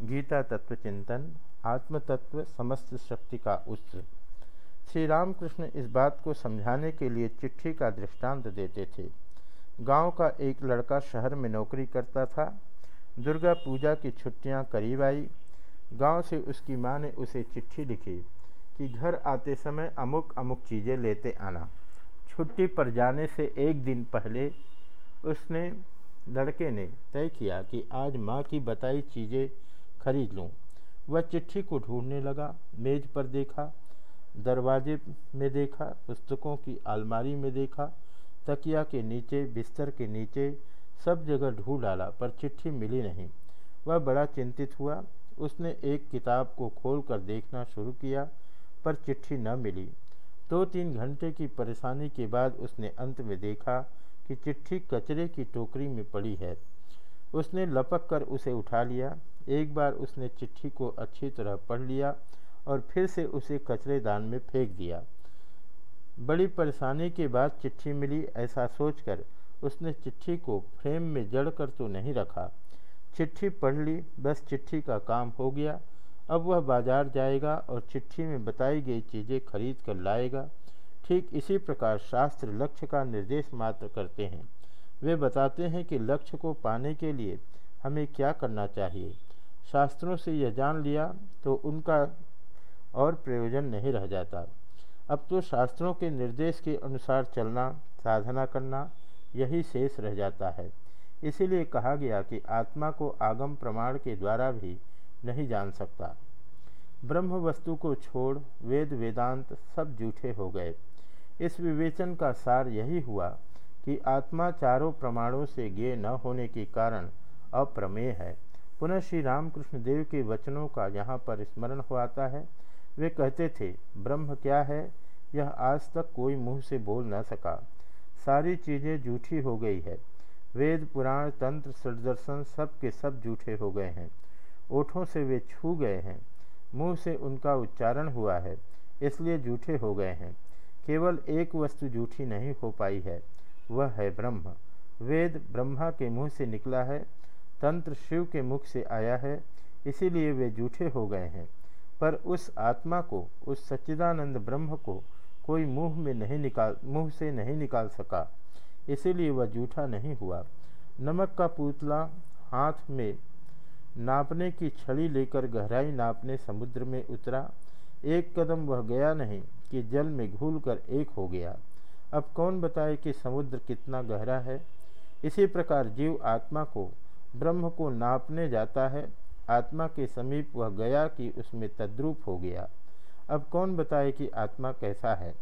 गीता तत्व चिंतन, आत्म तत्व समस्त शक्ति का उत्स श्री रामकृष्ण इस बात को समझाने के लिए चिट्ठी का दृष्टांत देते थे। गाँव का एक लड़का शहर में नौकरी करता था। दुर्गा पूजा की छुट्टियाँ करीब आई। गाँव से उसकी माँ ने उसे चिट्ठी लिखी कि घर आते समय अमुक अमुक चीज़ें लेते आना। छुट्टी पर जाने से एक दिन पहले उसने, लड़के ने तय किया कि आज माँ की बताई चीज़ें खरीद लूँ। वह चिट्ठी को ढूँढने लगा, मेज पर देखा, दरवाजे में देखा, पुस्तकों की अलमारी में देखा, तकिया के नीचे, बिस्तर के नीचे, सब जगह ढूंढ डाला, पर चिट्ठी मिली नहीं। वह बड़ा चिंतित हुआ। उसने एक किताब को खोलकर देखना शुरू किया, पर चिट्ठी न मिली। दो तीन घंटे की परेशानी के बाद उसने अंत में देखा कि चिट्ठी कचरे की टोकरी में पड़ी है। उसने लपक कर उसे उठा लिया। एक बार उसने चिट्ठी को अच्छी तरह पढ़ लिया और फिर से उसे कचरेदान में फेंक दिया। बड़ी परेशानी के बाद चिट्ठी मिली ऐसा सोचकर उसने चिट्ठी को फ्रेम में जड़ कर तो नहीं रखा। चिट्ठी पढ़ ली, बस चिट्ठी का काम हो गया। अब वह बाज़ार जाएगा और चिट्ठी में बताई गई चीज़ें खरीद कर लाएगा। ठीक इसी प्रकार शास्त्र लक्ष्य का निर्देश मात्र करते हैं। वे बताते हैं कि लक्ष्य को पाने के लिए हमें क्या करना चाहिए। शास्त्रों से यह जान लिया तो उनका और प्रयोजन नहीं रह जाता। अब तो शास्त्रों के निर्देश के अनुसार चलना, साधना करना, यही शेष रह जाता है। इसीलिए कहा गया कि आत्मा को आगम प्रमाण के द्वारा भी नहीं जान सकता। ब्रह्म वस्तु को छोड़ वेद, वेदांत सब जूठे हो गए। इस विवेचन का सार यही हुआ कि आत्मा चारों प्रमाणों से गे न होने के कारण अप्रमेय है। पुनः श्री रामकृष्ण देव के वचनों का यहाँ पर स्मरण हो आता है। वे कहते थे, ब्रह्म क्या है? यह आज तक कोई मुँह से बोल न सका। सारी चीज़ें झूठी हो गई है। वेद, पुराण, तंत्र, सदर्शन सब के सब झूठे हो गए हैं। ओठों से वे छू गए हैं। मुँह से उनका उच्चारण हुआ है, इसलिए झूठे हो गए हैं। केवल एक वस्तु झूठी नहीं हो पाई है, वह है ब्रह्म। वेद ब्रह्मा के मुँह से निकला है तंत्र शिव के मुख से आया है, इसीलिए वे जूठे हो गए हैं। पर उस आत्मा को, उस सच्चिदानंद ब्रह्म को कोई मुँह में नहीं निकाल, मुँह से नहीं निकाल सका। इसीलिए वह जूठा नहीं हुआ। नमक का पुतला हाथ में नापने की छड़ी लेकर गहराई नापने समुद्र में उतरा। एक कदम वह गया नहीं कि जल में घूल कर एक हो गया। अब कौन बताए कि समुद्र कितना गहरा है? इसी प्रकार जीव आत्मा को ब्रह्म को नापने जाता है। आत्मा के समीप वह गया कि उसमें तद्रूप हो गया। अब कौन बताए कि आत्मा कैसा है?